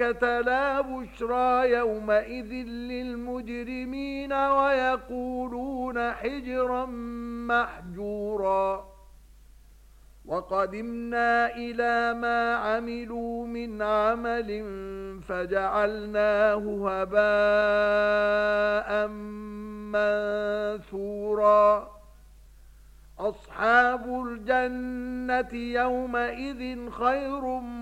ذلك لا بشرى يومئذ للمجرمين ويقولون حجرا محجورا. وقدمنا إلى ما عملوا من عمل فجعلناه هباء منثورا. أصحاب الجنة يومئذ خير منثورا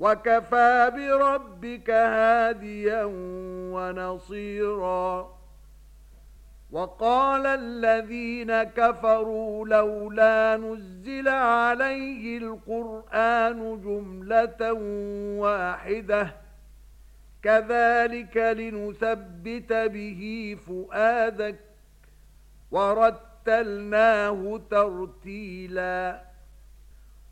وَكَفَى بِرَبِّكَ هَادِيًا وَنَصِيرًا وَقَالَ الَّذِينَ كَفَرُوا لَوْلَا نُزِّلَ عَلَيْهِ الْقُرْآنُ جُمْلَةً وَاحِدَةً كَذَلِكَ لِنُثَبِّتَ بِهِ فُؤَادَكَ وَرَتَّلْنَاهُ تَرْتِيلًا